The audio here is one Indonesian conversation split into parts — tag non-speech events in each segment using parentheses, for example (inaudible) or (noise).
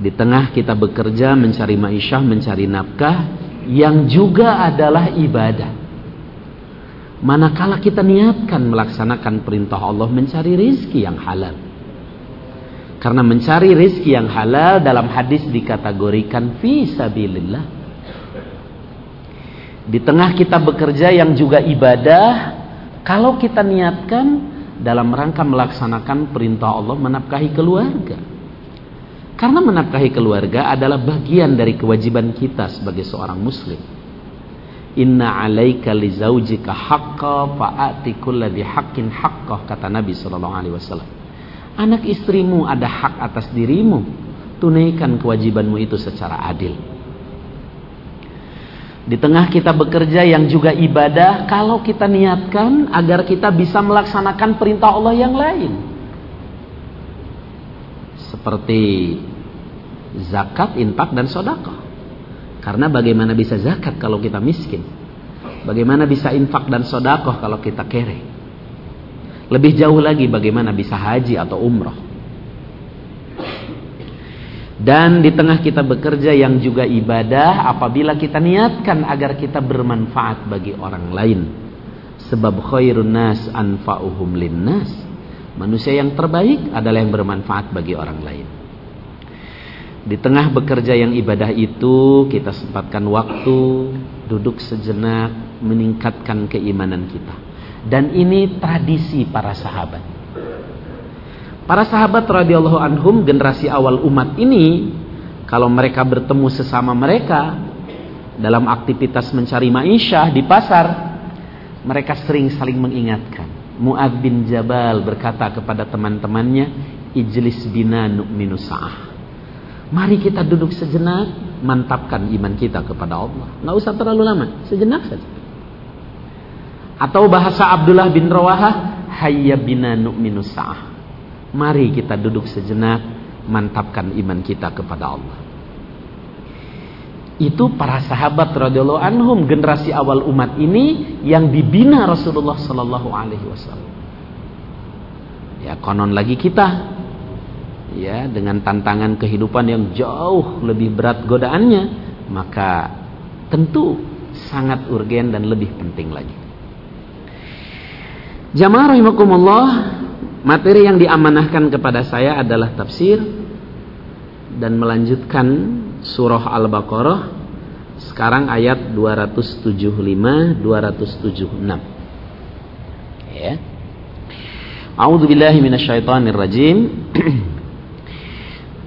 Di tengah kita bekerja mencari ma'isyah, mencari nafkah yang juga adalah ibadah. Manakala kita niatkan melaksanakan perintah Allah mencari rizki yang halal. Karena mencari rizki yang halal dalam hadis dikategorikan fi sabilillah. Di tengah kita bekerja yang juga ibadah, kalau kita niatkan dalam rangka melaksanakan perintah Allah menafkahi keluarga. Karena menafkahi keluarga adalah bagian dari kewajiban kita sebagai seorang muslim. Inna alaika li zaujika haqqa fa'ati kulladhi haqqin haqqah kata Nabi sallallahu alaihi wasallam. Anak istrimu ada hak atas dirimu. Tunaikan kewajibanmu itu secara adil. Di tengah kita bekerja yang juga ibadah, kalau kita niatkan agar kita bisa melaksanakan perintah Allah yang lain. Seperti zakat, infak dan sodako. Karena bagaimana bisa zakat kalau kita miskin? Bagaimana bisa infak dan sodakoh kalau kita kere? Lebih jauh lagi bagaimana bisa haji atau umroh? Dan di tengah kita bekerja yang juga ibadah apabila kita niatkan agar kita bermanfaat bagi orang lain. Sebab khairun nas anfa'uhum linnas. Manusia yang terbaik adalah yang bermanfaat bagi orang lain. Di tengah bekerja yang ibadah itu, kita sempatkan waktu, duduk sejenak, meningkatkan keimanan kita. Dan ini tradisi para sahabat. Para sahabat radhiyallahu anhum generasi awal umat ini, kalau mereka bertemu sesama mereka dalam aktivitas mencari ma'isyah di pasar, mereka sering saling mengingatkan. Mu'ad bin Jabal berkata kepada teman-temannya, Ijlis bina nu'minu sa'ah Mari kita duduk sejenak, mantapkan iman kita kepada Allah. Nggak usah terlalu lama, sejenak saja. Atau bahasa Abdullah bin Rawaha, hayya bina nu'minu sa'ah. Mari kita duduk sejenak, mantapkan iman kita kepada Allah. Itu para sahabat radhiyallahu anhum generasi awal umat ini yang dibina Rasulullah sallallahu alaihi wasallam. Ya konon lagi kita ya dengan tantangan kehidupan yang jauh lebih berat godaannya maka tentu sangat urgen dan lebih penting lagi. Jamaah rahimakumullah materi yang diamanahkan kepada saya adalah tafsir dan melanjutkan surah Al-Baqarah sekarang ayat 275 276 ya A'udzu billahi minasyaitonir rajim (clears throat)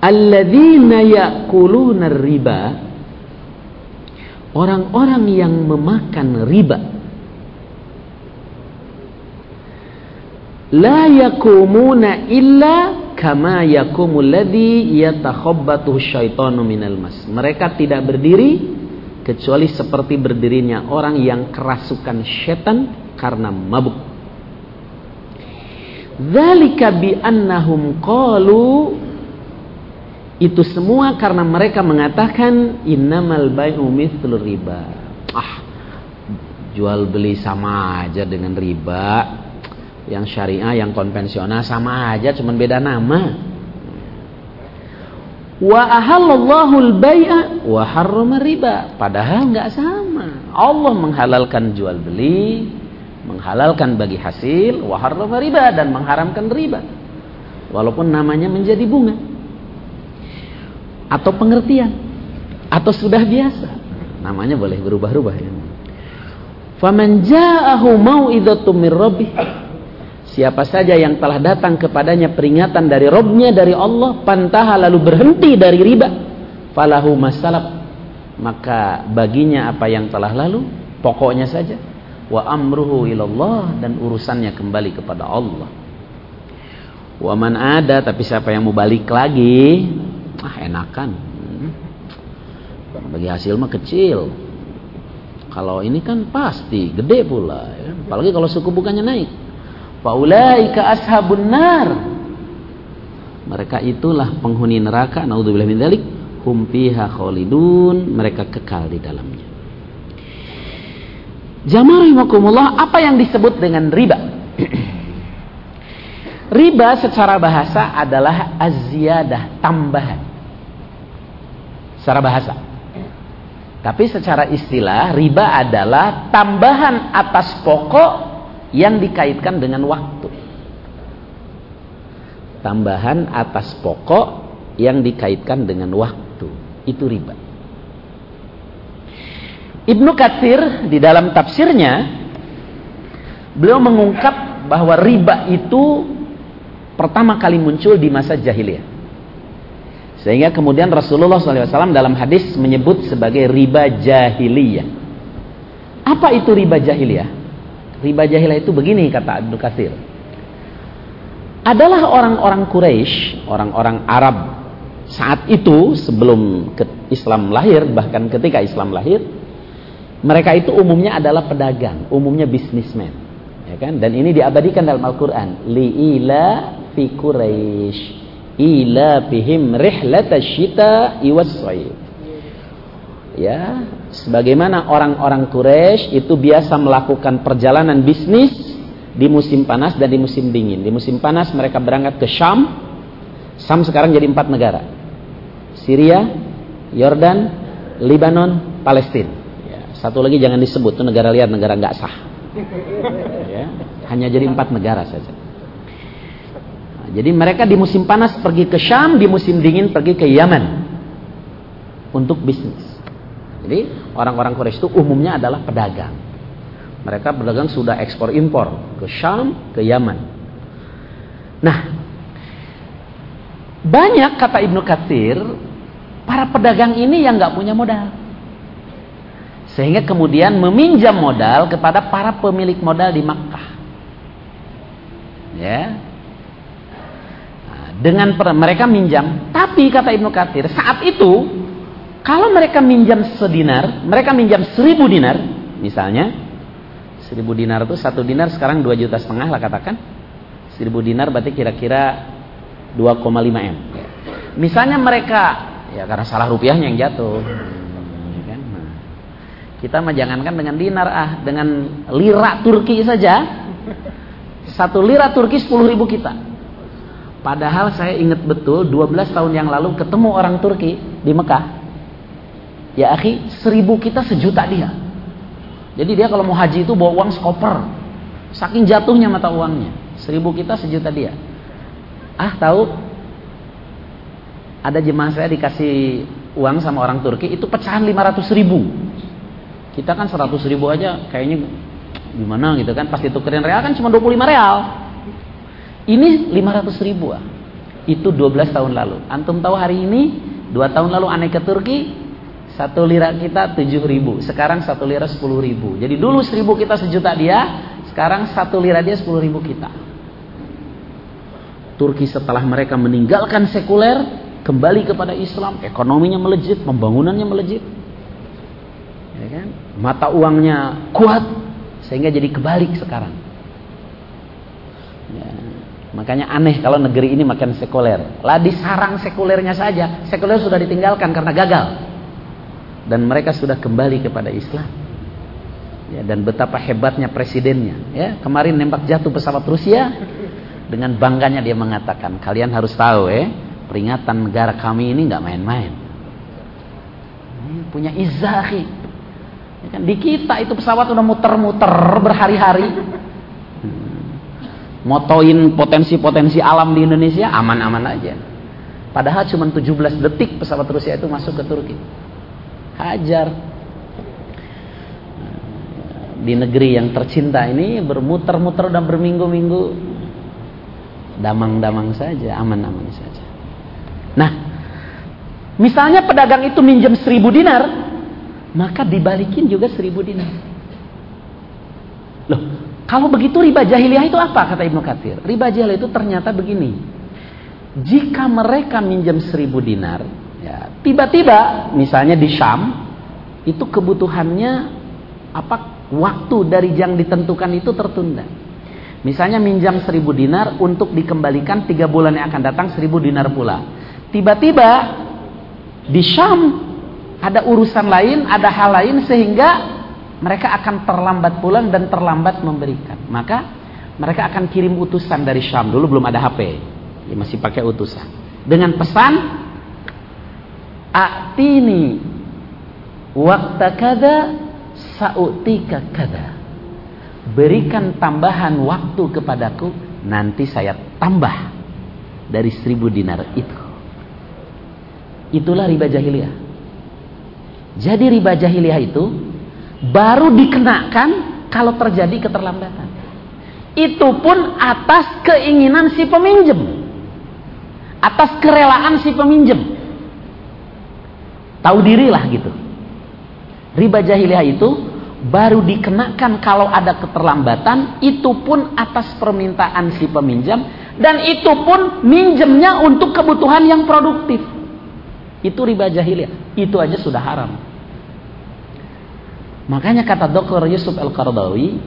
alladzina ya'kuluna riba. Orang-orang yang memakan riba. La yakumuna illa kama yakumul ladzi yatakhabbatu syaitanu minal mas. Mereka tidak berdiri kecuali seperti berdirinya orang yang kerasukan setan karena mabuk. Dzalika bi annahum qalu itu semua karena mereka mengatakan innamal bai'u mithlur riba. Ah, jual beli sama aja dengan riba. Yang syariah, yang konvensional sama aja, cuman beda nama. Wa ahallallahu al-bai'a wa harrama riba. Padahal nggak sama. Allah menghalalkan jual beli, menghalalkan bagi hasil, wa harrama riba dan mengharamkan riba. Walaupun namanya menjadi bunga. Atau pengertian. Atau sudah biasa. Namanya boleh berubah-ubah ya. Faman ja'ahu mau'izatum mir rabbih. Siapa saja yang telah datang kepadanya peringatan dari Robnya dari Allah pantaha lalu berhenti dari riba falahu masalab. Maka baginya apa yang telah lalu? Pokoknya saja. Wa amruhu ilallah dan urusannya kembali kepada Allah. Wa man ada tapi siapa yang mau balik lagi ah enakan hmm. bagi hasil mah kecil kalau ini kan pasti gede pula ya. apalagi kalau suku bukannya naik Faulaika ashabun nar. Mereka itulah penghuni neraka. Nauzubillah min dzalik. Hum fiha khalidun. Mereka kekal di dalamnya. Jamaah apa yang disebut dengan riba? riba secara bahasa adalah aziyadah, tambahan. Secara bahasa. Tapi secara istilah riba adalah tambahan atas pokok yang dikaitkan dengan waktu. Tambahan atas pokok yang dikaitkan dengan waktu. Itu riba. Ibnu Katsir di dalam tafsirnya beliau mengungkap bahwa riba itu pertama kali muncul di masa jahiliyah. Sehingga kemudian Rasulullah SAW dalam hadis menyebut sebagai riba jahiliyah. Apa itu riba jahiliyah? Riba jahilah itu begini kata Abdul Kasir. Adalah orang-orang Quraisy, orang-orang Arab saat itu sebelum Islam lahir, bahkan ketika Islam lahir, mereka itu umumnya adalah pedagang, umumnya bisnismen. Ya kan? Dan ini diabadikan dalam Al-Qur'an. Li'ila fi Quraisy ila bihim rihlatasyita iwas Ya, sebagaimana orang-orang Quraisy itu biasa melakukan perjalanan bisnis di musim panas dan di musim dingin. Di musim panas mereka berangkat ke Syam. Syam sekarang jadi empat negara. Syria, Yordan, Lebanon, Palestina. Ya, satu lagi jangan disebut, itu negara liar, negara nggak sah. Ya, hanya jadi empat negara saja. Jadi mereka di musim panas pergi ke Syam, di musim dingin pergi ke Yaman untuk bisnis. Jadi orang-orang Quraisy itu umumnya adalah pedagang. Mereka pedagang sudah ekspor impor ke Syam, ke Yaman. Nah, banyak kata Ibnu Katsir para pedagang ini yang nggak punya modal. Sehingga kemudian meminjam modal kepada para pemilik modal di Makkah. Ya. Dengan mereka minjam, tapi kata Ibnu Katsir saat itu kalau mereka minjam sedinar, mereka minjam seribu dinar, misalnya, seribu dinar itu satu dinar sekarang dua juta setengah lah katakan, seribu dinar berarti kira-kira 2,5 m. Misalnya mereka, ya karena salah rupiahnya yang jatuh, ya kan? nah, kita mah jangankan dengan dinar ah, dengan lira Turki saja, satu lira Turki sepuluh ribu kita. Padahal saya ingat betul 12 tahun yang lalu ketemu orang Turki di Mekah Ya akhi, seribu kita sejuta dia. Jadi dia kalau mau haji itu bawa uang sekoper. Saking jatuhnya mata uangnya. Seribu kita sejuta dia. Ah tahu? Ada jemaah saya dikasih uang sama orang Turki itu pecahan 500 ribu. Kita kan 100 ribu aja kayaknya gimana gitu kan. Pas ditukerin real kan cuma 25 real. Ini 500 ribu ah. Itu 12 tahun lalu. Antum tahu hari ini, 2 tahun lalu aneh ke Turki, satu lira kita tujuh ribu, sekarang satu lira sepuluh ribu. Jadi dulu seribu kita sejuta dia, sekarang satu lira dia sepuluh ribu kita. Turki setelah mereka meninggalkan sekuler, kembali kepada Islam, ekonominya melejit, pembangunannya melejit. Ya kan? Mata uangnya kuat, sehingga jadi kebalik sekarang. Ya. Makanya aneh kalau negeri ini makin sekuler. Lah disarang sekulernya saja, sekuler sudah ditinggalkan karena gagal dan mereka sudah kembali kepada Islam. Ya, dan betapa hebatnya presidennya. Ya, kemarin nembak jatuh pesawat Rusia dengan bangganya dia mengatakan, kalian harus tahu ya, peringatan negara kami ini nggak main-main. Punya izahi. Ya kan, di kita itu pesawat udah muter-muter berhari-hari. Motoin potensi-potensi alam di Indonesia aman-aman aja. Padahal cuma 17 detik pesawat Rusia itu masuk ke Turki. Hajar. Di negeri yang tercinta ini bermuter-muter dan berminggu-minggu damang-damang saja, aman-aman saja. Nah, misalnya pedagang itu minjem seribu dinar, maka dibalikin juga seribu dinar. Loh, kalau begitu riba jahiliyah itu apa kata Ibnu Katsir? Riba jahiliyah itu ternyata begini. Jika mereka minjem seribu dinar, ya, tiba-tiba misalnya di Syam itu kebutuhannya apa waktu dari yang ditentukan itu tertunda. Misalnya minjam seribu dinar untuk dikembalikan tiga bulan yang akan datang seribu dinar pula. Tiba-tiba di Syam ada urusan lain, ada hal lain sehingga mereka akan terlambat pulang dan terlambat memberikan. Maka mereka akan kirim utusan dari Syam. Dulu belum ada HP. Ya, masih pakai utusan. Dengan pesan Atini waktu kada sautika kada. Berikan tambahan waktu kepadaku nanti saya tambah dari seribu dinar itu. Itulah riba jahiliyah. Jadi riba jahiliyah itu baru dikenakan kalau terjadi keterlambatan. Itu pun atas keinginan si peminjam. Atas kerelaan si peminjam. Tahu dirilah gitu. Riba jahiliyah itu baru dikenakan kalau ada keterlambatan itu pun atas permintaan si peminjam dan itu pun minjemnya untuk kebutuhan yang produktif. Itu riba jahiliyah. Itu aja sudah haram. Makanya kata Dr. Yusuf Al-Qardawi,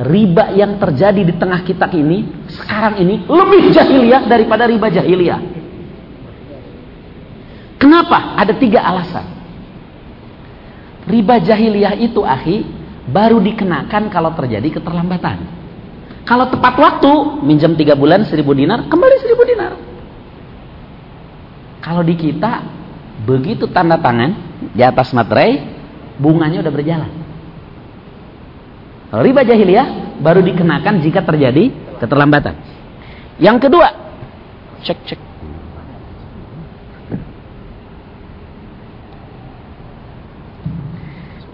riba yang terjadi di tengah kita ini, sekarang ini lebih jahiliyah daripada riba jahiliyah. Kenapa? Ada tiga alasan. Riba jahiliyah itu, akhi, baru dikenakan kalau terjadi keterlambatan. Kalau tepat waktu, minjam tiga bulan seribu dinar, kembali seribu dinar. Kalau di kita, Begitu tanda tangan di atas materai, bunganya udah berjalan. Riba jahiliyah baru dikenakan jika terjadi keterlambatan. Yang kedua, cek cek.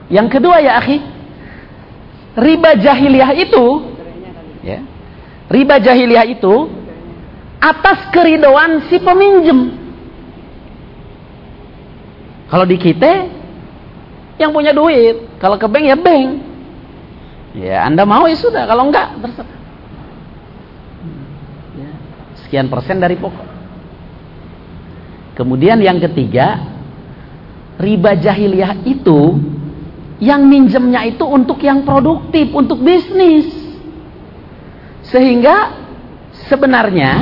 Yang kedua ya akhi, riba jahiliyah itu, ya, riba jahiliyah itu atas keridoan si peminjam. Kalau di kita yang punya duit, kalau ke bank ya bank. Ya, Anda mau ya sudah, kalau enggak terserah. Ya, sekian persen dari pokok. Kemudian yang ketiga, riba jahiliyah itu yang minjemnya itu untuk yang produktif, untuk bisnis. Sehingga sebenarnya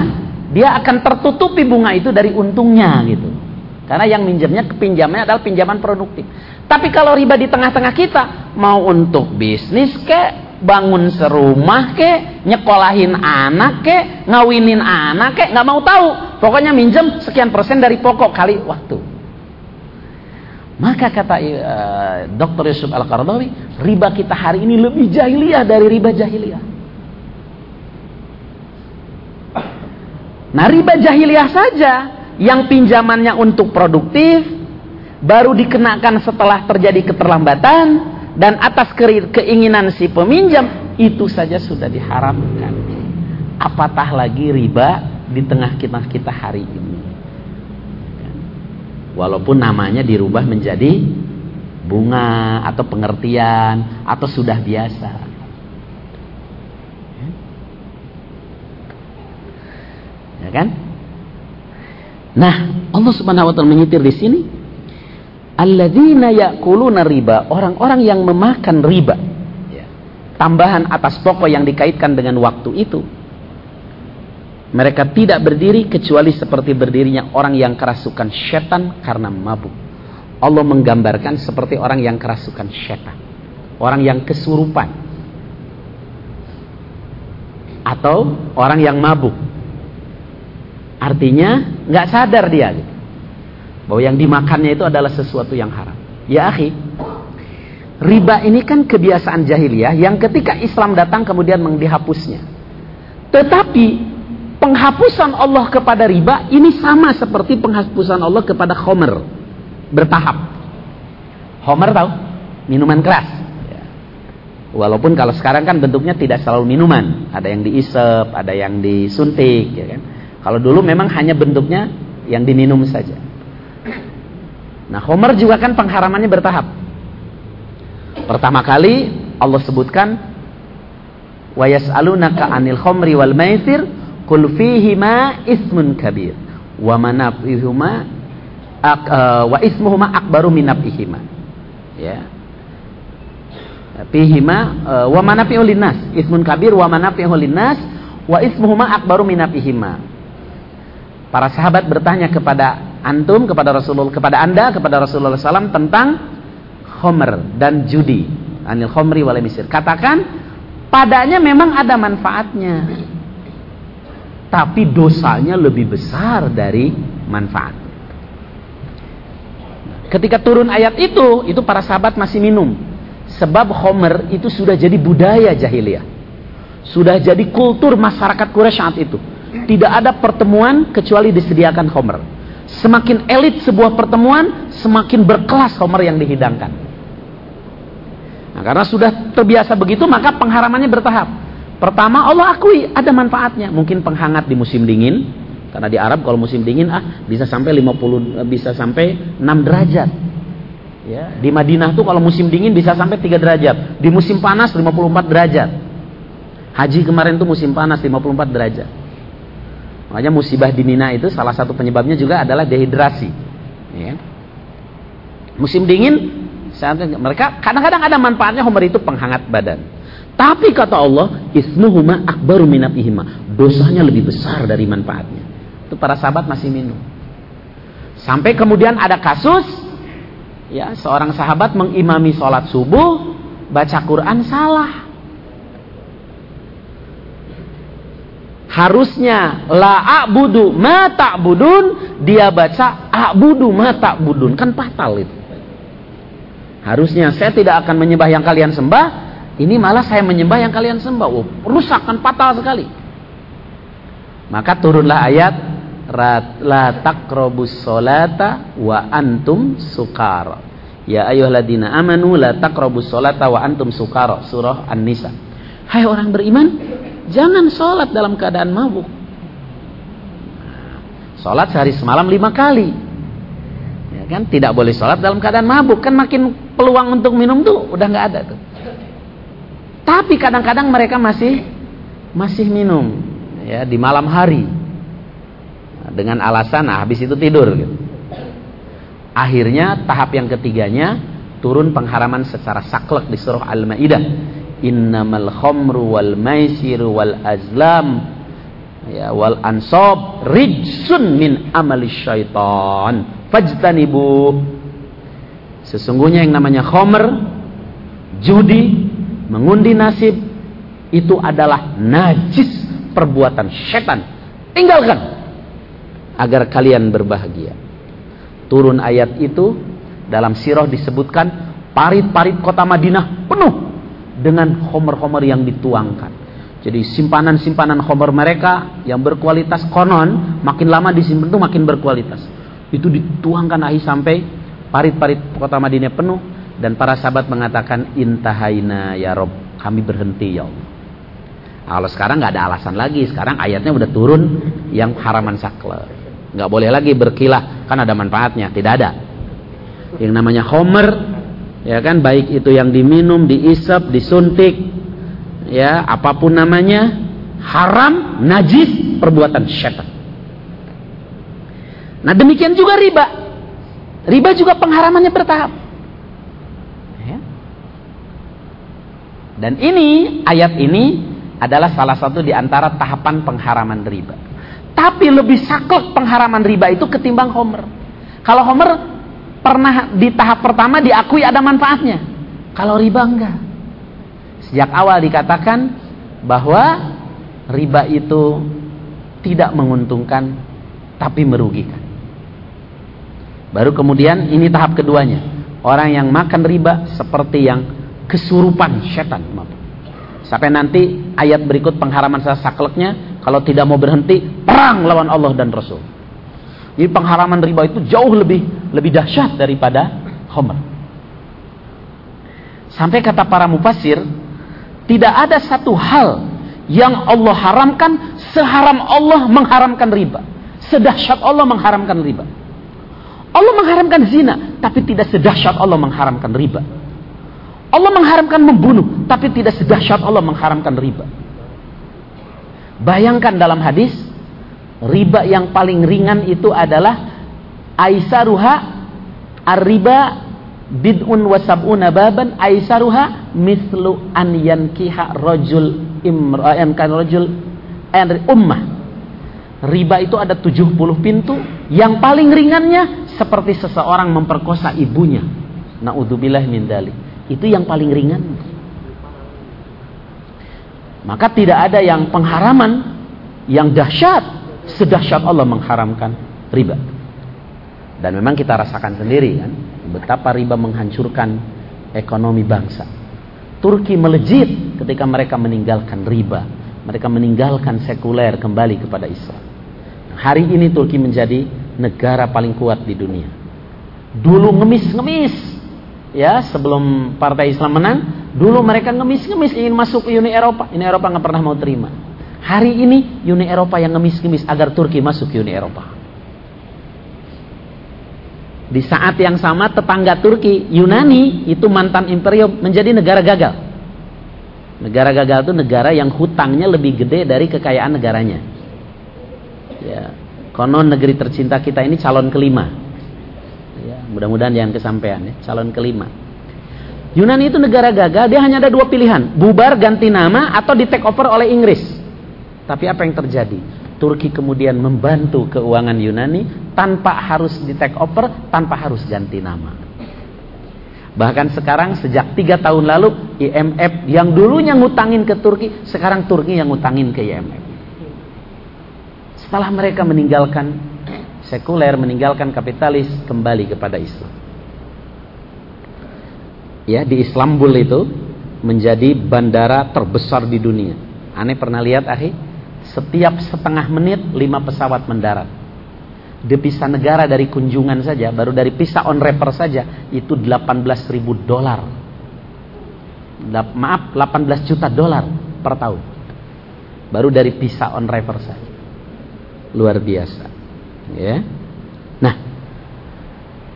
dia akan tertutupi bunga itu dari untungnya gitu. Karena yang minjamnya kepinjamannya adalah pinjaman produktif. Tapi kalau riba di tengah-tengah kita, mau untuk bisnis ke, bangun serumah ke, nyekolahin anak ke, ngawinin anak ke, nggak mau tahu. Pokoknya minjem sekian persen dari pokok kali waktu. Maka kata uh, Dr. Yusuf Al-Qardawi, riba kita hari ini lebih jahiliyah dari riba jahiliyah. Nah riba jahiliyah saja yang pinjamannya untuk produktif baru dikenakan setelah terjadi keterlambatan dan atas keinginan si peminjam itu saja sudah diharamkan. Apatah lagi riba di tengah kita kita hari ini? Walaupun namanya dirubah menjadi bunga atau pengertian atau sudah biasa. Ya kan Nah, Allah Subhanahu wa taala menyitir di sini alladzina ya'kuluna riba, orang-orang yang memakan riba. Ya. Tambahan atas pokok yang dikaitkan dengan waktu itu. Mereka tidak berdiri kecuali seperti berdirinya orang yang kerasukan setan karena mabuk. Allah menggambarkan seperti orang yang kerasukan setan. Orang yang kesurupan. Atau orang yang mabuk. Artinya nggak sadar dia gitu. Bahwa yang dimakannya itu adalah sesuatu yang haram. Ya akhi, riba ini kan kebiasaan jahiliyah yang ketika Islam datang kemudian menghapusnya. Tetapi penghapusan Allah kepada riba ini sama seperti penghapusan Allah kepada khomer bertahap homer tahu minuman keras ya. walaupun kalau sekarang kan bentuknya tidak selalu minuman ada yang diisep ada yang disuntik ya kan kalau dulu memang hanya bentuknya yang diminum saja nah homer juga kan pengharamannya bertahap pertama kali Allah sebutkan wa yas'alunaka 'anil khamri wal maisir Kul fihima ismun kabir wa manafihuma ak, uh, wa ismuhuma akbaru minafihima. Ya. Fihima uh, wa manafi'u linnas, ismun kabir wa manafi'u linnas wa ismuhuma akbaru minafihima. Para sahabat bertanya kepada antum, kepada Rasulullah, kepada Anda, kepada Rasulullah SAW tentang khomer dan judi. Anil khomri wal misir. Katakan padanya memang ada manfaatnya tapi dosanya lebih besar dari manfaat. Ketika turun ayat itu, itu para sahabat masih minum. Sebab Homer itu sudah jadi budaya jahiliyah. Sudah jadi kultur masyarakat Quraisy saat itu. Tidak ada pertemuan kecuali disediakan Homer. Semakin elit sebuah pertemuan, semakin berkelas Homer yang dihidangkan. Nah, karena sudah terbiasa begitu, maka pengharamannya bertahap. Pertama Allah akui ada manfaatnya. Mungkin penghangat di musim dingin. Karena di Arab kalau musim dingin ah bisa sampai 50 bisa sampai 6 derajat. Ya, di Madinah tuh kalau musim dingin bisa sampai 3 derajat. Di musim panas 54 derajat. Haji kemarin tuh musim panas 54 derajat. Makanya musibah di Mina itu salah satu penyebabnya juga adalah dehidrasi. Ya. Musim dingin mereka kadang-kadang ada manfaatnya homer itu penghangat badan. Tapi kata Allah, ismuhuma akbaru minafihima. Dosanya lebih besar dari manfaatnya. Itu para sahabat masih minum. Sampai kemudian ada kasus, ya seorang sahabat mengimami sholat subuh, baca Quran salah. Harusnya la a'budu ma ta'budun, dia baca a'budu ma ta'budun. Kan fatal itu. Harusnya saya tidak akan menyembah yang kalian sembah, ini malah saya menyembah yang kalian sembah. Oh, rusak kan fatal sekali. Maka turunlah ayat la taqrabus solata wa antum sukara. Ya ayyuhalladzina amanu la taqrabus solata wa antum sukara. Surah An-Nisa. Hai orang beriman, jangan sholat dalam keadaan mabuk. Sholat sehari semalam lima kali. Ya kan, tidak boleh sholat dalam keadaan mabuk. Kan makin peluang untuk minum tuh udah nggak ada tuh. Tapi kadang-kadang mereka masih masih minum ya di malam hari dengan alasan nah, habis itu tidur gitu. Akhirnya tahap yang ketiganya turun pengharaman secara saklek di surah Al-Maidah. Innamal khamru wal maisiru wal azlam ya wal ansab rijsun min amali syaitan fajtanibu sesungguhnya yang namanya khamr judi mengundi nasib itu adalah najis perbuatan setan. Tinggalkan agar kalian berbahagia. Turun ayat itu dalam sirah disebutkan parit-parit kota Madinah penuh dengan homer-homer yang dituangkan. Jadi simpanan-simpanan homer mereka yang berkualitas konon makin lama disimpan itu makin berkualitas. Itu dituangkan ahi sampai parit-parit kota Madinah penuh dan para sahabat mengatakan intahaina ya Rob, kami berhenti ya Allah. Kalau sekarang nggak ada alasan lagi, sekarang ayatnya udah turun yang haraman sakle. Nggak boleh lagi berkilah, kan ada manfaatnya, tidak ada. Yang namanya homer, ya kan, baik itu yang diminum, diisap, disuntik, ya apa pun namanya, haram, najis, perbuatan syaitan. Nah demikian juga riba. Riba juga pengharamannya bertahap. Dan ini, ayat ini adalah salah satu di antara tahapan pengharaman riba. Tapi lebih saklek pengharaman riba itu ketimbang Homer. Kalau Homer pernah di tahap pertama diakui ada manfaatnya. Kalau riba enggak. Sejak awal dikatakan bahwa riba itu tidak menguntungkan tapi merugikan. Baru kemudian ini tahap keduanya. Orang yang makan riba seperti yang kesurupan setan. Sampai nanti ayat berikut pengharaman sakleknya Kalau tidak mau berhenti, perang lawan Allah dan Rasul. Jadi pengharaman riba itu jauh lebih lebih dahsyat daripada khamr. Sampai kata para mufasir, tidak ada satu hal yang Allah haramkan seharam Allah mengharamkan riba. Sedahsyat Allah mengharamkan riba. Allah mengharamkan zina, tapi tidak sedahsyat Allah mengharamkan riba. Allah mengharamkan membunuh, tapi tidak sedahsyat Allah mengharamkan riba. Bayangkan dalam hadis, riba yang paling ringan itu adalah aisaruha ar-riba bid'un wa sab'una baban aisaruha mislu an yankiha rajul imra'an kan rajul ummah. Riba itu ada 70 pintu, yang paling ringannya seperti seseorang memperkosa ibunya. Naudzubillah min dalik. Itu yang paling ringan. Maka tidak ada yang pengharaman yang dahsyat sedahsyat Allah mengharamkan riba. Dan memang kita rasakan sendiri kan betapa riba menghancurkan ekonomi bangsa. Turki melejit ketika mereka meninggalkan riba. Mereka meninggalkan sekuler kembali kepada Islam. Hari ini Turki menjadi negara paling kuat di dunia. Dulu ngemis-ngemis ya sebelum partai Islam menang, dulu mereka ngemis-ngemis ingin masuk ke Uni Eropa. Uni Eropa nggak pernah mau terima. Hari ini Uni Eropa yang ngemis-ngemis agar Turki masuk ke Uni Eropa. Di saat yang sama tetangga Turki, Yunani itu mantan imperium menjadi negara gagal. Negara gagal itu negara yang hutangnya lebih gede dari kekayaan negaranya. Ya, konon negeri tercinta kita ini calon kelima Mudah-mudahan yang kesampaian ya, calon kelima. Yunani itu negara gagal, dia hanya ada dua pilihan, bubar ganti nama atau di take over oleh Inggris. Tapi apa yang terjadi? Turki kemudian membantu keuangan Yunani tanpa harus di take over, tanpa harus ganti nama. Bahkan sekarang sejak tiga tahun lalu IMF yang dulunya ngutangin ke Turki, sekarang Turki yang ngutangin ke IMF. Setelah mereka meninggalkan sekuler meninggalkan kapitalis kembali kepada Islam. Ya, di Istanbul itu menjadi bandara terbesar di dunia. Aneh pernah lihat, ahi? Setiap setengah menit lima pesawat mendarat. Depisah negara dari kunjungan saja, baru dari pisah on rapper saja itu 18 ribu dolar. Maaf, 18 juta dolar per tahun. Baru dari pisah on rapper saja. Luar biasa. Ya. Nah,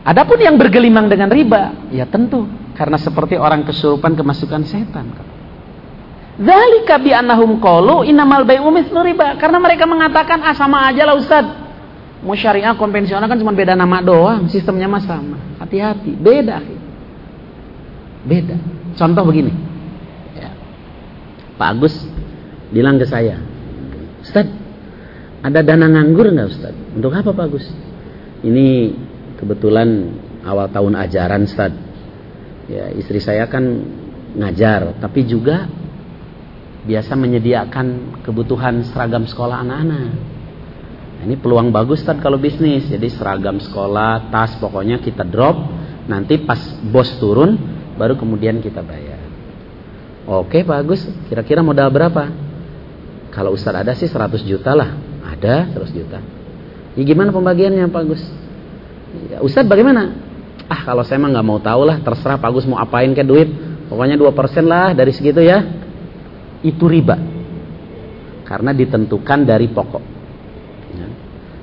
adapun yang bergelimang dengan riba, ya tentu karena seperti orang kesurupan kemasukan setan. Zalika bi annahum qalu innamal bai'u mithlu riba. Karena mereka mengatakan ah sama aja lah Ustaz. Mau syariah konvensional kan cuma beda nama doang, sistemnya mah sama. Hati-hati, beda. Beda. Contoh begini. Ya. Pak Agus bilang ke saya, Ustaz, ada dana nganggur nggak Ustaz? Untuk apa Pak Gus? Ini kebetulan awal tahun ajaran Ustaz. Ya, istri saya kan ngajar, tapi juga biasa menyediakan kebutuhan seragam sekolah anak-anak. Nah, ini peluang bagus Ustaz kalau bisnis. Jadi seragam sekolah, tas pokoknya kita drop, nanti pas bos turun baru kemudian kita bayar. Oke Pak Agus, kira-kira modal berapa? Kalau Ustaz ada sih 100 juta lah ada 100 juta. Ya gimana pembagiannya Pak Gus? Ya, Ustaz bagaimana? Ah kalau saya mah nggak mau tahu lah, terserah Pak Gus mau apain ke duit. Pokoknya 2% lah dari segitu ya. Itu riba. Karena ditentukan dari pokok.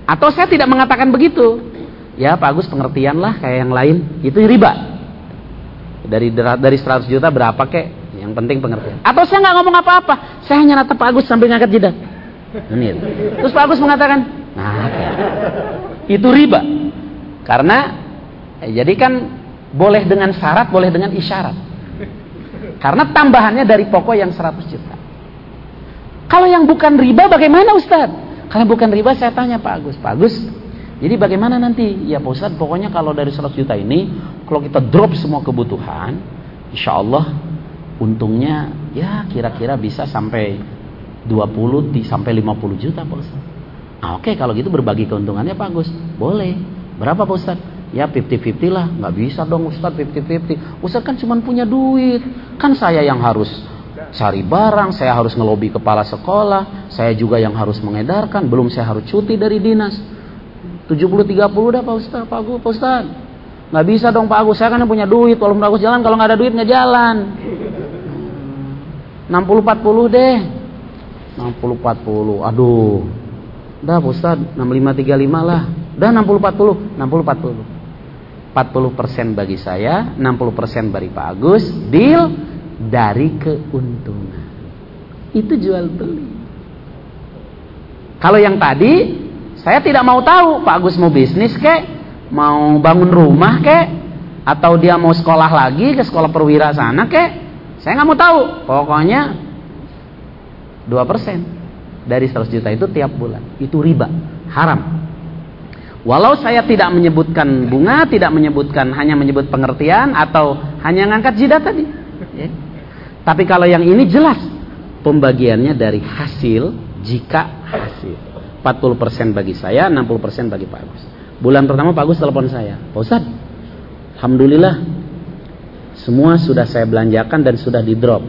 Atau saya tidak mengatakan begitu. Ya Pak Gus pengertian lah kayak yang lain. Itu riba. Dari dari 100 juta berapa kek? Yang penting pengertian. Atau saya nggak ngomong apa-apa. Saya hanya natap Pak Agus sambil ngangkat jidat. Ini. Terus Pak Agus mengatakan, nah, itu riba. Karena eh, jadi kan boleh dengan syarat, boleh dengan isyarat. Karena tambahannya dari pokok yang 100 juta. Kalau yang bukan riba bagaimana Ustaz? Kalau bukan riba saya tanya Pak Agus. Pak Agus, jadi bagaimana nanti? Ya Pak Ustaz, pokoknya kalau dari 100 juta ini, kalau kita drop semua kebutuhan, insya Allah untungnya ya kira-kira bisa sampai 20 sampai 50 juta Pak Ustaz. Ah, Oke okay, kalau gitu berbagi keuntungannya Pak Gus. Boleh. Berapa Pak Ustaz? Ya 50-50 lah. Nggak bisa dong Ustaz 50-50. Ustaz kan cuma punya duit. Kan saya yang harus cari barang, saya harus ngelobi kepala sekolah, saya juga yang harus mengedarkan, belum saya harus cuti dari dinas. 70-30 dah Pak Ustaz, Pak Agus, Pak Ustaz. Nggak bisa dong Pak Agus, saya kan punya duit, walaupun Pak Agus jalan, kalau nggak ada duit nggak jalan. 60-40 deh. 60-40, aduh. Dah Pak Ustaz, 65-35 lah. Dah 60-40, 60-40. 40% bagi saya, 60% bagi Pak Agus, deal dari keuntungan. Itu jual beli. Kalau yang tadi, saya tidak mau tahu Pak Agus mau bisnis kek, mau bangun rumah kek, atau dia mau sekolah lagi ke sekolah perwira sana kek. Saya nggak mau tahu. Pokoknya 2% dari 100 juta itu tiap bulan. Itu riba, haram. Walau saya tidak menyebutkan bunga, tidak menyebutkan hanya menyebut pengertian atau hanya ngangkat jidat tadi. Tapi kalau yang ini jelas pembagiannya dari hasil jika hasil. 40% bagi saya, 60% bagi Pak Agus. Bulan pertama Pak Agus telepon saya, Pak Ustad, Alhamdulillah semua sudah saya belanjakan dan sudah di drop.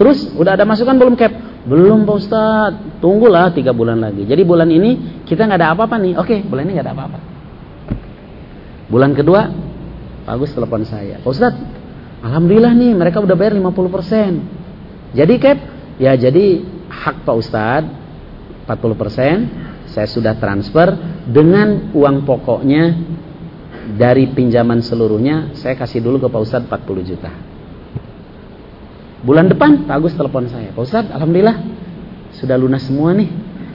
Terus udah ada masukan belum cap? Belum Pak Ustaz, tunggulah tiga bulan lagi. Jadi bulan ini kita nggak ada apa-apa nih. Oke, bulan ini nggak ada apa-apa. Bulan kedua, Pak Agus telepon saya. Pak Ustaz, Alhamdulillah nih mereka udah bayar 50%. Jadi Cap, ya jadi hak Pak Ustaz 40% saya sudah transfer dengan uang pokoknya dari pinjaman seluruhnya saya kasih dulu ke Pak Ustadz 40 juta. Bulan depan Pak Agus telepon saya. Pak Ustadz, Alhamdulillah sudah lunas semua nih.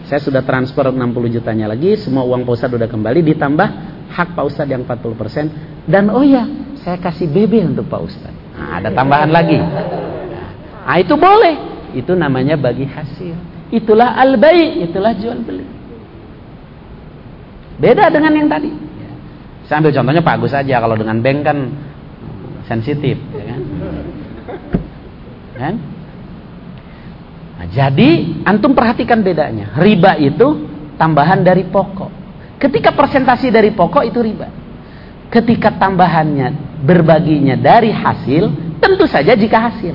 Saya sudah transfer 60 jutanya lagi. Semua uang Pak Ustadz sudah kembali. Ditambah hak Pak Ustadz yang 40%. Dan oh ya, saya kasih BB untuk Pak Ustadz. Nah, ada tambahan lagi. Nah, itu boleh. Itu namanya bagi hasil. Itulah al-bai, itulah jual beli. Beda dengan yang tadi. Saya ambil contohnya Pak Agus saja. Kalau dengan bank kan sensitif. Ya kan? Kan? Nah, jadi antum perhatikan bedanya. Riba itu tambahan dari pokok. Ketika persentasi dari pokok itu riba. Ketika tambahannya berbaginya dari hasil, tentu saja jika hasil.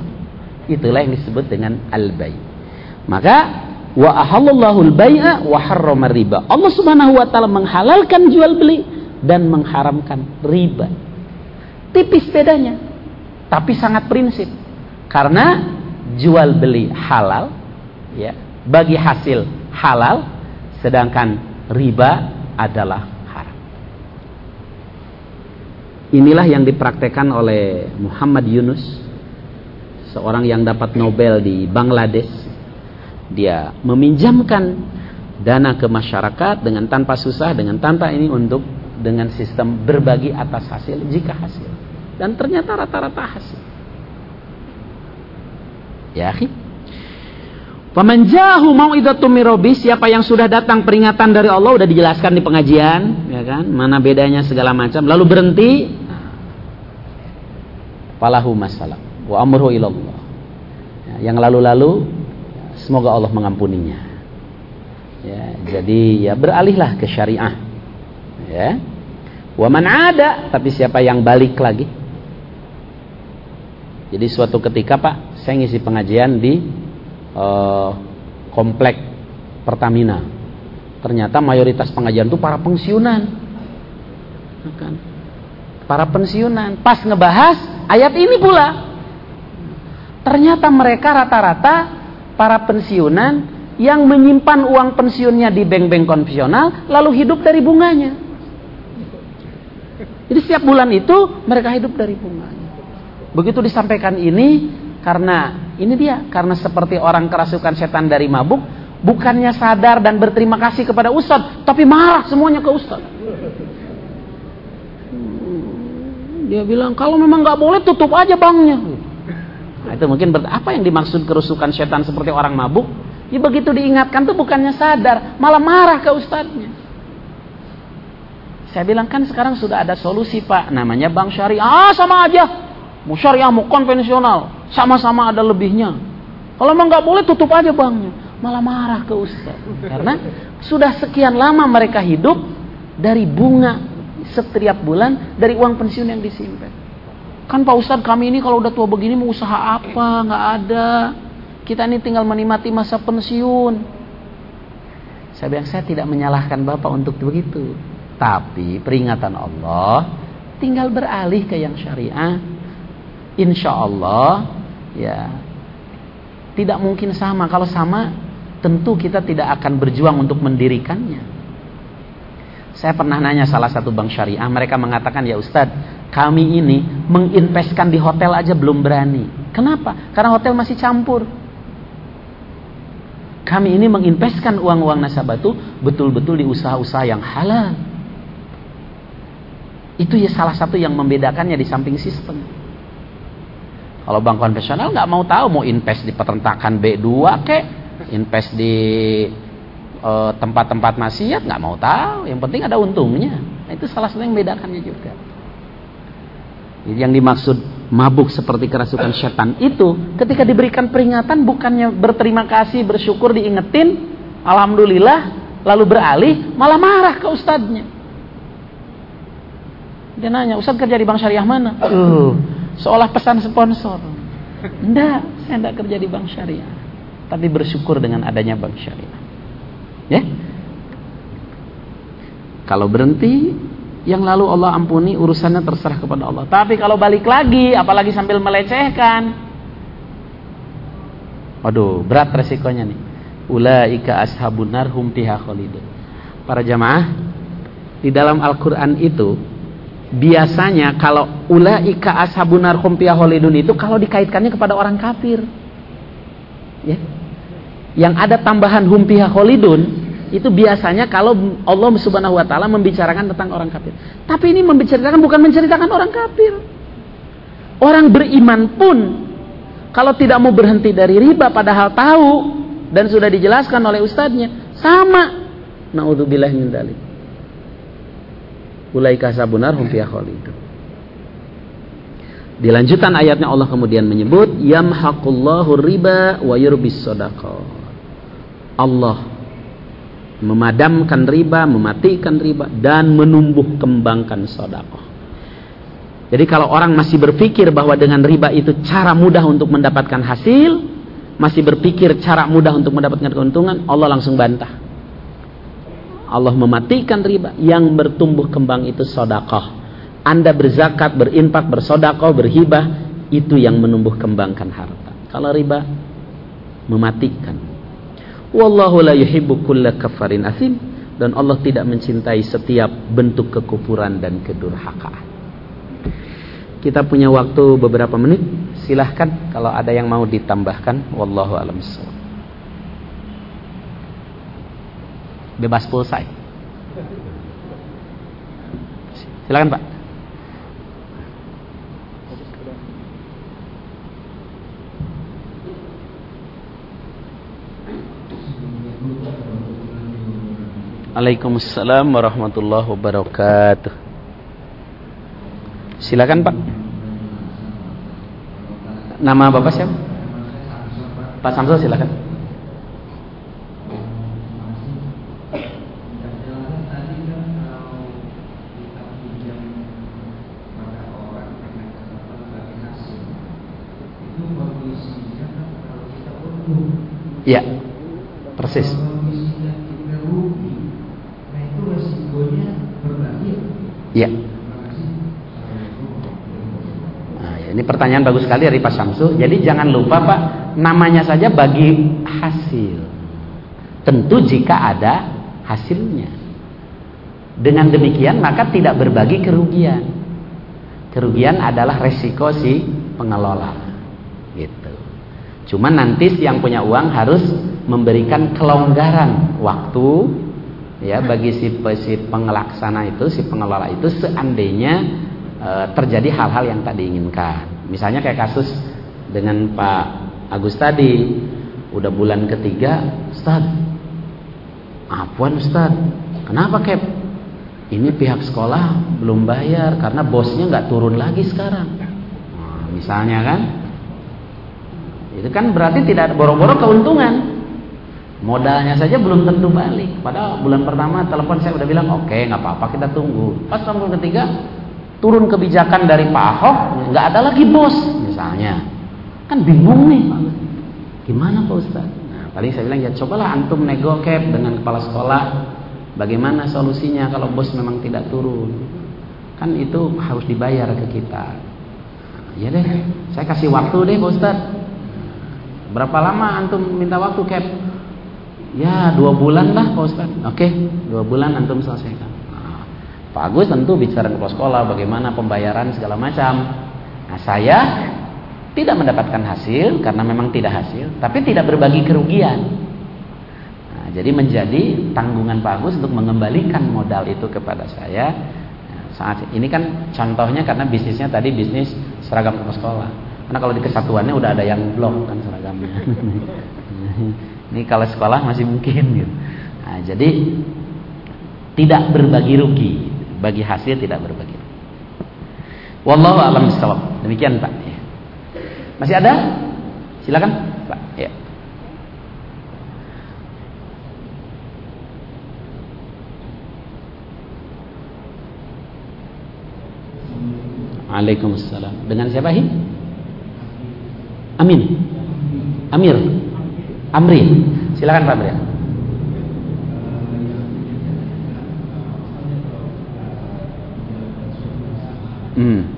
Itulah yang disebut dengan al-bay. Maka wa ahallallahu al-bai'a wa harrama riba. Allah Subhanahu wa taala menghalalkan jual beli dan mengharamkan riba. Tipis bedanya, tapi sangat prinsip. Karena jual beli halal ya, bagi hasil halal sedangkan riba adalah. Inilah yang dipraktekkan oleh Muhammad Yunus seorang yang dapat Nobel di Bangladesh. Dia meminjamkan dana ke masyarakat dengan tanpa susah, dengan tanpa ini untuk dengan sistem berbagi atas hasil jika hasil. Dan ternyata rata-rata hasil. Ya, akhi. Pamanjahu mau mau'idatum mirobi siapa yang sudah datang peringatan dari Allah udah dijelaskan di pengajian, ya kan? Mana bedanya segala macam, lalu berhenti falahu masalah wa amruhu ilallah. Ya, yang lalu-lalu semoga Allah mengampuninya. Ya, jadi ya beralihlah ke syariah. Ya. Wa man ada, tapi siapa yang balik lagi? Jadi suatu ketika Pak, saya ngisi pengajian di uh, komplek Pertamina. Ternyata mayoritas pengajian itu para pensiunan. Kan? Para pensiunan. Pas ngebahas ayat ini pula. Ternyata mereka rata-rata para pensiunan yang menyimpan uang pensiunnya di bank-bank konvensional lalu hidup dari bunganya. Jadi setiap bulan itu mereka hidup dari bunganya. Begitu disampaikan ini, karena ini dia, karena seperti orang kerasukan setan dari mabuk, bukannya sadar dan berterima kasih kepada ustadz, tapi marah semuanya ke ustadz. Dia bilang kalau memang nggak boleh tutup aja banknya. Nah, itu mungkin apa yang dimaksud kerusukan setan seperti orang mabuk? Ya begitu diingatkan tuh bukannya sadar, malah marah ke ustadznya. Saya bilang kan sekarang sudah ada solusi pak, namanya bank syariah. Ah sama aja, mau syariah mau konvensional, sama-sama ada lebihnya. Kalau memang nggak boleh tutup aja banknya. Malah marah ke Ustaz. Karena sudah sekian lama mereka hidup dari bunga setiap bulan dari uang pensiun yang disimpan. Kan Pak Ustadz kami ini kalau udah tua begini mau usaha apa? Nggak ada. Kita ini tinggal menikmati masa pensiun. Saya bilang saya tidak menyalahkan Bapak untuk begitu. Tapi peringatan Allah tinggal beralih ke yang syariah. Insya Allah ya tidak mungkin sama. Kalau sama tentu kita tidak akan berjuang untuk mendirikannya. Saya pernah nanya salah satu bank syariah, mereka mengatakan ya Ustadz, kami ini menginvestkan di hotel aja belum berani. Kenapa? Karena hotel masih campur. Kami ini menginvestkan uang-uang nasabah itu betul-betul di usaha-usaha yang halal. Itu ya salah satu yang membedakannya di samping sistem. Kalau bank konvensional nggak mau tahu mau invest di peternakan B2 kek, invest di eh, tempat-tempat uh, maksiat nggak mau tahu. Yang penting ada untungnya. Nah, itu salah satu yang membedakannya juga. Yang dimaksud mabuk seperti kerasukan setan itu ketika diberikan peringatan bukannya berterima kasih bersyukur diingetin alhamdulillah lalu beralih malah marah ke ustadznya dia nanya ustadz kerja di bank syariah mana uh, seolah pesan sponsor enggak saya enggak kerja di bank syariah tapi bersyukur dengan adanya bank syariah ya kalau berhenti yang lalu Allah ampuni urusannya terserah kepada Allah. Tapi kalau balik lagi, apalagi sambil melecehkan, waduh berat resikonya nih. Ulaika ashabun narhum fiha khalidun. Para jamaah, di dalam Al-Qur'an itu biasanya kalau ulaika ashabun narhum fiha khalidun itu kalau dikaitkannya kepada orang kafir. Ya. Yang ada tambahan hum fiha khalidun itu biasanya kalau Allah Subhanahu wa taala membicarakan tentang orang kafir. Tapi ini membicarakan bukan menceritakan orang kafir. Orang beriman pun kalau tidak mau berhenti dari riba padahal tahu dan sudah dijelaskan oleh ustadznya, sama. Nauzubillah min dzalik. Ulaika sabunar hum itu. Di lanjutan ayatnya Allah kemudian menyebut yamhaqullahu riba wa yurbis. Allah memadamkan riba, mematikan riba dan menumbuh kembangkan sodakoh. Jadi kalau orang masih berpikir bahwa dengan riba itu cara mudah untuk mendapatkan hasil, masih berpikir cara mudah untuk mendapatkan keuntungan, Allah langsung bantah. Allah mematikan riba yang bertumbuh kembang itu sodakoh. Anda berzakat, berinfak, bersodakoh, berhibah, itu yang menumbuh kembangkan harta. Kalau riba mematikan Wallahu la yuhibbu kulla kafarin asim dan Allah tidak mencintai setiap bentuk kekufuran dan kedurhakaan. Kita punya waktu beberapa menit. Silahkan kalau ada yang mau ditambahkan. Wallahu alam Bebas pulsa. Silakan Pak. Waalaikumsalam warahmatullahi wabarakatuh. Silakan Pak. Nama Bapak siapa? Pak Samsul silakan. Ya, persis. Iya. Nah, ya, ini pertanyaan bagus sekali dari Pak Samsu. Jadi jangan lupa Pak, namanya saja bagi hasil. Tentu jika ada hasilnya. Dengan demikian maka tidak berbagi kerugian. Kerugian adalah resiko si pengelola. Gitu. Cuman nanti yang punya uang harus memberikan kelonggaran waktu ya bagi si, si pengelaksana itu si pengelola itu seandainya e, terjadi hal-hal yang tak diinginkan. Misalnya kayak kasus dengan Pak Agus tadi udah bulan ketiga Ustad apuan Ustad kenapa Kep? Ini pihak sekolah belum bayar karena bosnya nggak turun lagi sekarang. Nah, misalnya kan itu kan berarti tidak boro-boro keuntungan Modalnya saja belum tentu balik. Padahal bulan pertama telepon saya udah bilang oke okay, nggak apa-apa kita tunggu. Pas tahun ketiga turun kebijakan dari Pak Ahok nggak ada lagi bos misalnya. Kan bingung nih. Gimana Pak Ustaz? Nah, paling saya bilang ya cobalah antum nego cap dengan kepala sekolah. Bagaimana solusinya kalau bos memang tidak turun? Kan itu harus dibayar ke kita. Ya deh, saya kasih waktu deh Pak Ustaz. Berapa lama antum minta waktu cap? Ya dua bulan lah Pak Ustaz. Oke, dua bulan antum selesaikan. Nah, Pak Agus tentu bicara ke sekolah bagaimana pembayaran segala macam. Nah saya tidak mendapatkan hasil karena memang tidak hasil, tapi tidak berbagi kerugian. Nah, jadi menjadi tanggungan Pak Agus untuk mengembalikan modal itu kepada saya. Nah, saat ini kan contohnya karena bisnisnya tadi bisnis seragam ke sekolah. Karena kalau di kesatuannya udah ada yang blok kan seragamnya. (laughs) Ini kalau sekolah masih mungkin gitu. Nah, jadi tidak berbagi rugi, bagi hasil tidak berbagi. Wallahu a'lam bishawab. Demikian Pak. Ya. Masih ada? Silakan Pak. Ya. Waalaikumsalam. Dengan siapa hi? Amin. Amir. Amri. Silakan Pak Amri. Hmm.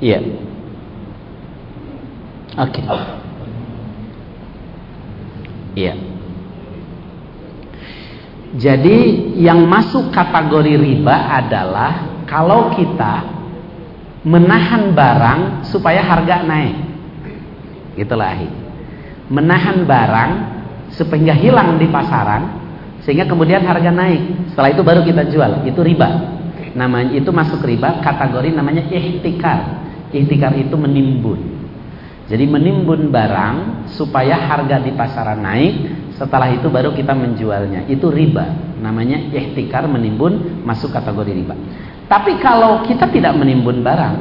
Iya. Oke. Okay. Iya. Jadi yang masuk kategori riba adalah kalau kita menahan barang supaya harga naik. Itulah ahi. Menahan barang supaya hilang di pasaran sehingga kemudian harga naik. Setelah itu baru kita jual. Itu riba. Namanya itu masuk riba kategori namanya ihtikar. Ihtikar itu menimbun. Jadi menimbun barang supaya harga di pasaran naik, setelah itu baru kita menjualnya. Itu riba. Namanya ihtikar menimbun masuk kategori riba. Tapi kalau kita tidak menimbun barang,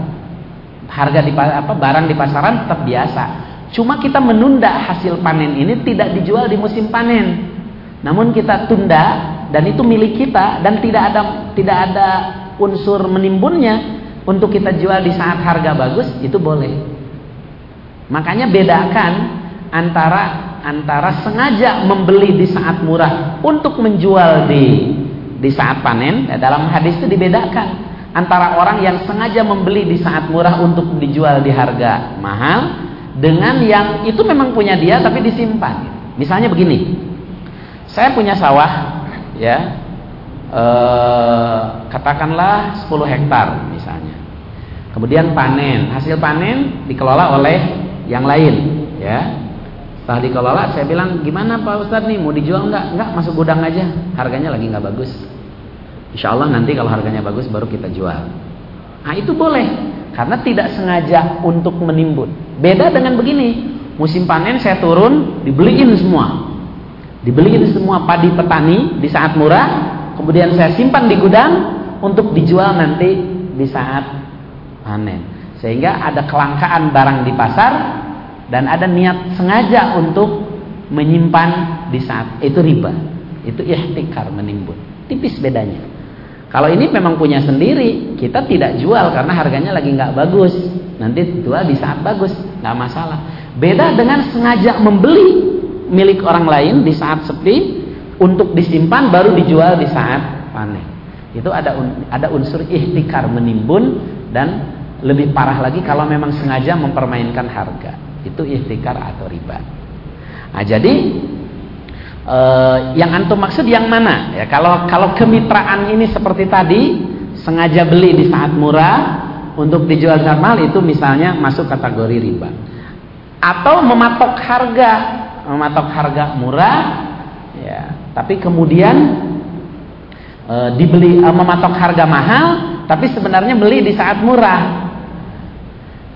harga di apa barang di pasaran tetap biasa. Cuma kita menunda hasil panen ini tidak dijual di musim panen. Namun kita tunda dan itu milik kita dan tidak ada tidak ada unsur menimbunnya untuk kita jual di saat harga bagus itu boleh. Makanya bedakan antara antara sengaja membeli di saat murah untuk menjual di di saat panen. Ya, dalam hadis itu dibedakan antara orang yang sengaja membeli di saat murah untuk dijual di harga mahal dengan yang itu memang punya dia tapi disimpan. Misalnya begini, saya punya sawah, ya, eh, katakanlah 10 hektar misalnya. Kemudian panen, hasil panen dikelola oleh yang lain, ya. Setelah dikelola, saya bilang gimana Pak Ustadz nih mau dijual nggak? Nggak, masuk gudang aja. Harganya lagi nggak bagus. Insya Allah nanti kalau harganya bagus baru kita jual. Nah itu boleh, karena tidak sengaja untuk menimbun. Beda dengan begini, musim panen saya turun, dibeliin semua, dibeliin semua padi petani di saat murah, kemudian saya simpan di gudang untuk dijual nanti di saat panen. Sehingga ada kelangkaan barang di pasar dan ada niat sengaja untuk menyimpan di saat itu riba. Itu ihtikar menimbun. Tipis bedanya. Kalau ini memang punya sendiri, kita tidak jual karena harganya lagi nggak bagus. Nanti jual di saat bagus, nggak masalah. Beda dengan sengaja membeli milik orang lain di saat sepi untuk disimpan baru dijual di saat panen. Itu ada ada unsur ihtikar menimbun dan lebih parah lagi kalau memang sengaja mempermainkan harga itu ihtikar atau riba nah jadi eh, yang antum maksud yang mana ya kalau kalau kemitraan ini seperti tadi sengaja beli di saat murah untuk dijual mahal itu misalnya masuk kategori riba. Atau mematok harga, mematok harga murah, ya. Tapi kemudian e, dibeli e, mematok harga mahal, tapi sebenarnya beli di saat murah.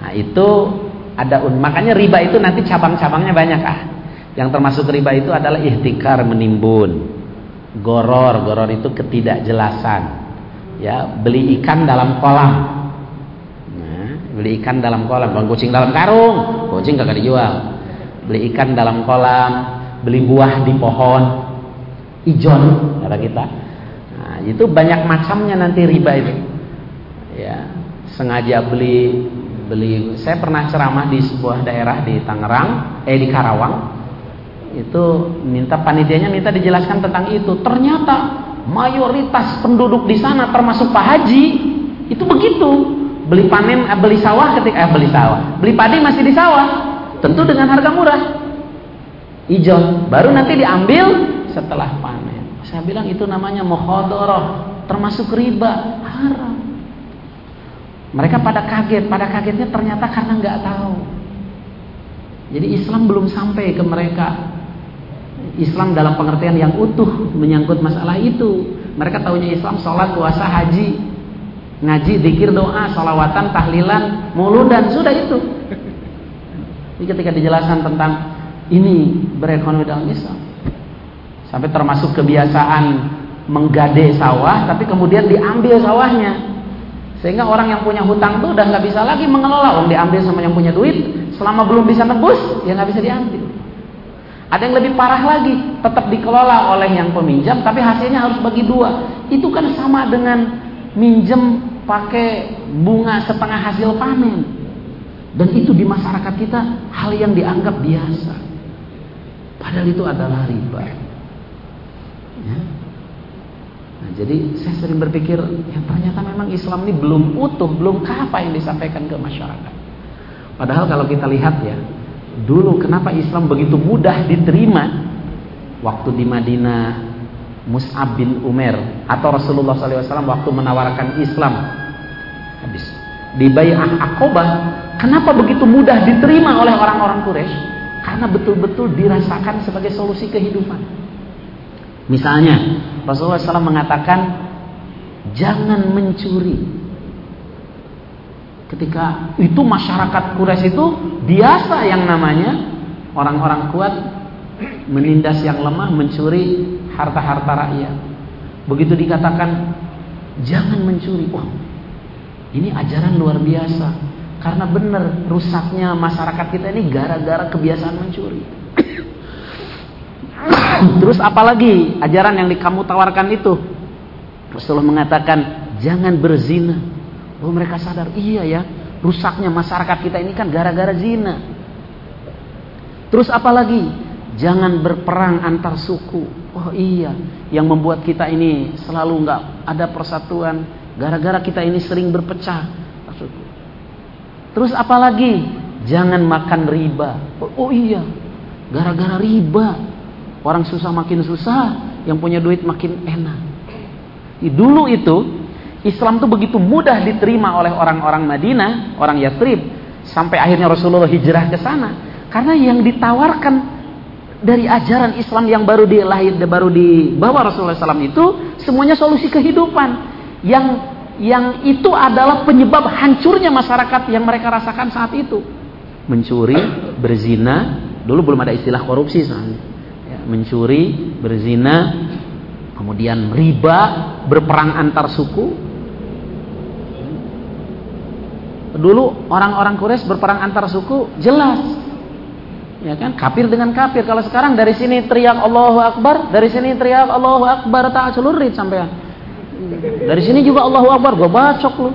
Nah itu ada un. Makanya riba itu nanti cabang-cabangnya banyak ah. Yang termasuk riba itu adalah ihtikar menimbun, goror, goror itu ketidakjelasan. Ya, beli ikan dalam kolam, beli ikan dalam kolam bukan kucing dalam karung kucing kagak dijual beli ikan dalam kolam beli buah di pohon ijon kata kita nah, itu banyak macamnya nanti riba itu ya sengaja beli beli. Saya pernah ceramah di sebuah daerah di Tangerang eh di Karawang. Itu minta panitianya minta dijelaskan tentang itu. Ternyata mayoritas penduduk di sana termasuk Pak Haji itu begitu. Beli panen eh, beli sawah ketika eh, beli sawah. Beli padi masih di sawah. Tentu dengan harga murah. Hijau. Baru nanti diambil setelah panen. Saya bilang itu namanya muhadharah termasuk riba. Haram mereka pada kaget pada kagetnya ternyata karena nggak tahu. Jadi Islam belum sampai ke mereka. Islam dalam pengertian yang utuh menyangkut masalah itu. Mereka tahunya Islam sholat puasa haji. Ngaji, zikir, doa, salawatan, tahlilan, muludan, sudah itu. Jadi ketika dijelaskan tentang ini berekonomi dalam Islam, sampai termasuk kebiasaan menggade sawah, tapi kemudian diambil sawahnya, sehingga orang yang punya hutang tuh udah nggak bisa lagi mengelola, orang diambil sama yang punya duit, selama belum bisa nebus, ya nggak bisa diambil. Ada yang lebih parah lagi, tetap dikelola oleh yang peminjam, tapi hasilnya harus bagi dua. Itu kan sama dengan minjem pakai bunga setengah hasil panen. Dan itu di masyarakat kita hal yang dianggap biasa. Padahal itu adalah riba. Ya. Nah, jadi saya sering berpikir, ya ternyata memang Islam ini belum utuh, belum apa yang disampaikan ke masyarakat. Padahal kalau kita lihat ya, dulu kenapa Islam begitu mudah diterima? Waktu di Madinah Mus'ab bin Umar atau Rasulullah SAW waktu menawarkan Islam habis. Di Bay'ah Aqobah kenapa begitu mudah diterima oleh orang-orang Quraisy? Karena betul-betul dirasakan sebagai solusi kehidupan misalnya Rasulullah SAW mengatakan jangan mencuri ketika itu masyarakat Quraisy itu biasa yang namanya orang-orang kuat menindas yang lemah mencuri harta-harta rakyat. Begitu dikatakan jangan mencuri. Wah, ini ajaran luar biasa. Karena benar rusaknya masyarakat kita ini gara-gara kebiasaan mencuri. (coughs) Terus apalagi ajaran yang kamu tawarkan itu? Rasulullah mengatakan jangan berzina. Oh mereka sadar, iya ya, rusaknya masyarakat kita ini kan gara-gara zina. Terus apalagi? Jangan berperang antar suku. Oh iya, yang membuat kita ini selalu nggak ada persatuan gara-gara kita ini sering berpecah. Terus apalagi? Jangan makan riba. Oh, oh iya, gara-gara riba orang susah makin susah, yang punya duit makin enak. Dulu itu Islam tuh begitu mudah diterima oleh orang-orang Madinah, orang Yathrib, sampai akhirnya Rasulullah hijrah ke sana. Karena yang ditawarkan dari ajaran Islam yang baru dilahir baru dibawa Rasulullah SAW itu semuanya solusi kehidupan yang yang itu adalah penyebab hancurnya masyarakat yang mereka rasakan saat itu mencuri berzina dulu belum ada istilah korupsi soalnya ya, mencuri berzina kemudian riba berperang antar suku dulu orang-orang Quraisy berperang antar suku jelas Ya kan? Kafir dengan kafir. Kalau sekarang dari sini teriak Allahu Akbar, dari sini teriak Allahu Akbar tak celurit sampai Dari sini juga Allahu Akbar, gua bacok lu.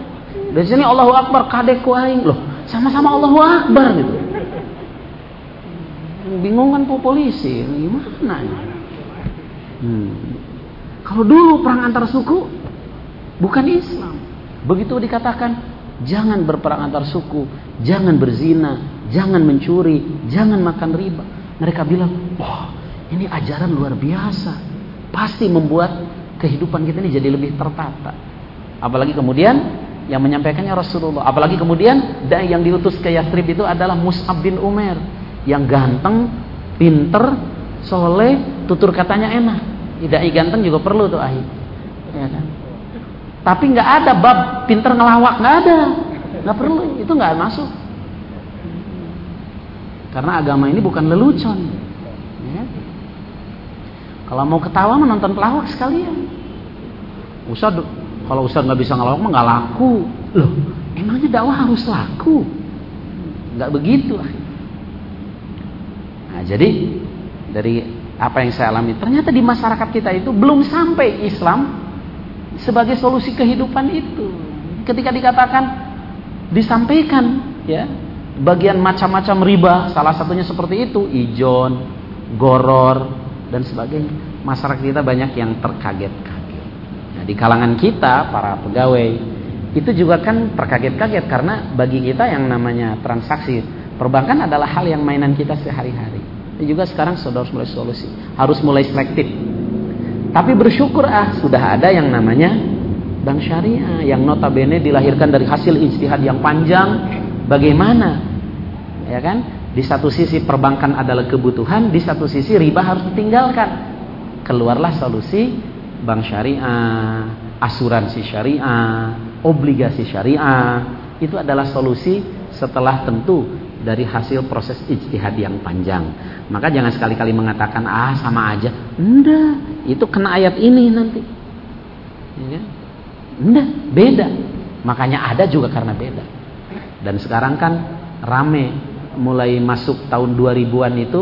Dari sini Allahu Akbar kadek aing. Loh, sama-sama Allahu Akbar gitu. Bingung kan polisi, gimana ya? Hmm. Kalau dulu perang antar suku bukan Islam. Begitu dikatakan jangan berperang antar suku, jangan berzina, jangan mencuri, jangan makan riba. Mereka bilang, wah ini ajaran luar biasa. Pasti membuat kehidupan kita ini jadi lebih tertata. Apalagi kemudian yang menyampaikannya Rasulullah. Apalagi kemudian dai yang diutus ke Yastrib itu adalah Mus'ab bin Umar yang ganteng, pinter, soleh, tutur katanya enak. Dai ganteng juga perlu tuh ahi. Ya kan? Tapi nggak ada bab pinter ngelawak nggak ada, nggak perlu, itu nggak masuk. Karena agama ini bukan lelucon. Ya. Kalau mau ketawa menonton pelawak sekalian. Ustaz kalau Ustaz nggak bisa ngelawak mah nggak laku. Loh, emangnya dakwah harus laku? Nggak begitu. Nah, jadi dari apa yang saya alami, ternyata di masyarakat kita itu belum sampai Islam sebagai solusi kehidupan itu. Ketika dikatakan disampaikan, ya bagian macam-macam riba, salah satunya seperti itu, ijon, goror dan sebagainya. Masyarakat kita banyak yang terkaget-kaget. Nah, di kalangan kita para pegawai itu juga kan terkaget-kaget karena bagi kita yang namanya transaksi perbankan adalah hal yang mainan kita sehari-hari. Juga sekarang sudah harus mulai solusi, harus mulai selektif. Tapi bersyukur ah sudah ada yang namanya bank syariah yang notabene dilahirkan dari hasil ijtihad yang panjang. Bagaimana? Ya kan? Di satu sisi perbankan adalah kebutuhan, di satu sisi riba harus ditinggalkan. Keluarlah solusi bank syariah, asuransi syariah, obligasi syariah, itu adalah solusi setelah tentu dari hasil proses ijtihad yang panjang. Maka jangan sekali-kali mengatakan ah sama aja. Enggak, itu kena ayat ini nanti. Ya. Enggak, beda. Makanya ada juga karena beda. Dan sekarang kan rame mulai masuk tahun 2000-an itu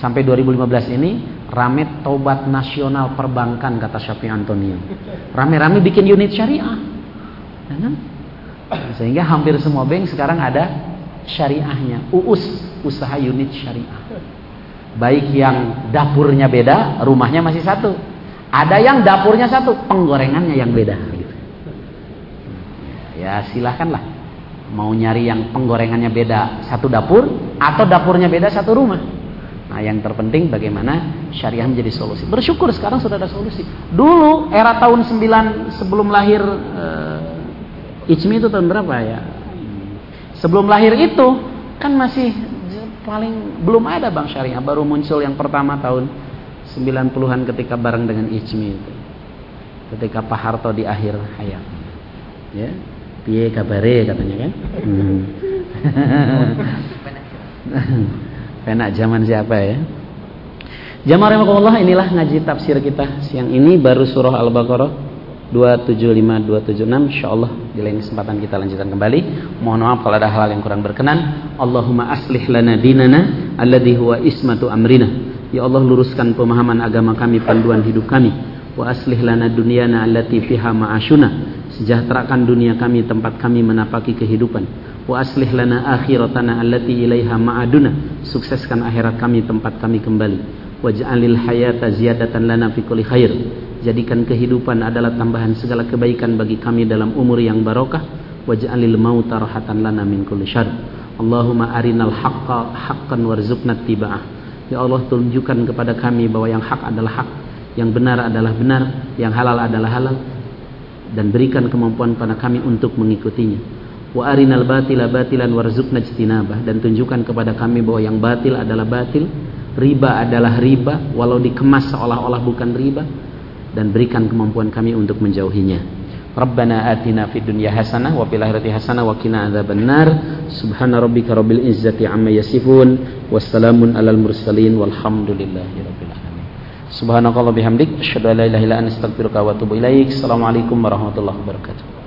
sampai 2015 ini rame tobat nasional perbankan kata Syafi Antonio. Rame-rame bikin unit syariah. Ya kan? Sehingga hampir semua bank sekarang ada syariahnya. UUS, usaha unit syariah. Baik yang dapurnya beda, rumahnya masih satu. Ada yang dapurnya satu, penggorengannya yang beda. Gitu. Ya silahkanlah. Mau nyari yang penggorengannya beda satu dapur atau dapurnya beda satu rumah. Nah, yang terpenting bagaimana syariah menjadi solusi. Bersyukur sekarang sudah ada solusi. Dulu era tahun 9 sebelum lahir uh, Ijmi itu tahun berapa ya? Sebelum lahir itu kan masih paling belum ada bank syariah, baru muncul yang pertama tahun 90-an ketika bareng dengan Ijmi itu. Ketika Pak Harto di akhir hayat. Ya. Piye kabare katanya kan? Hmm. (laughs) Enak zaman siapa ya? Jamaah rahimakumullah inilah ngaji tafsir kita siang ini baru surah Al-Baqarah 275 276 insyaallah di lain kesempatan kita lanjutkan kembali. Mohon maaf kalau ada hal yang kurang berkenan. Allahumma aslih lana dinana alladhi huwa ismatu amrina. Ya Allah luruskan pemahaman agama kami, panduan hidup kami. Wa aslih lana dunyana allati fiha ma'ashuna. Sejahterakan dunia kami tempat kami menapaki kehidupan wa aslih lana akhiratana allati ilaiha ma'aduna sukseskan akhirat kami tempat kami kembali waj'alil hayata ziyadatan lana fi kulli khair. Jadikan kehidupan adalah tambahan segala kebaikan bagi kami dalam umur yang barokah. Waj'alil mauta rahatan lana min kulli syarr. Allahumma arinal haqqa haqqan warzuqna tiba'ah ya Allah tunjukkan kepada kami bahwa yang hak adalah hak yang benar adalah benar yang halal adalah halal dan berikan kemampuan pada kami untuk mengikutinya. Wa arinal batila batilan warzuqna ijtinabah dan tunjukkan kepada kami bahwa yang batil adalah batil riba adalah riba walau dikemas seolah-olah bukan riba dan berikan kemampuan kami untuk menjauhinya. Rabbana atina fid dunya hasanah wa fil akhirati hasanah wa qina adzabannar subhana rabbika rabbil izzati amma yasifun. Wassalamun alal mursalin walhamdulillahi rabbil alamin. Subhanakallah bihamdik asyhadu an la ilaha illa anta astaghfiruka wa atubu ilaik. Assalamualaikum warahmatullahi wabarakatuh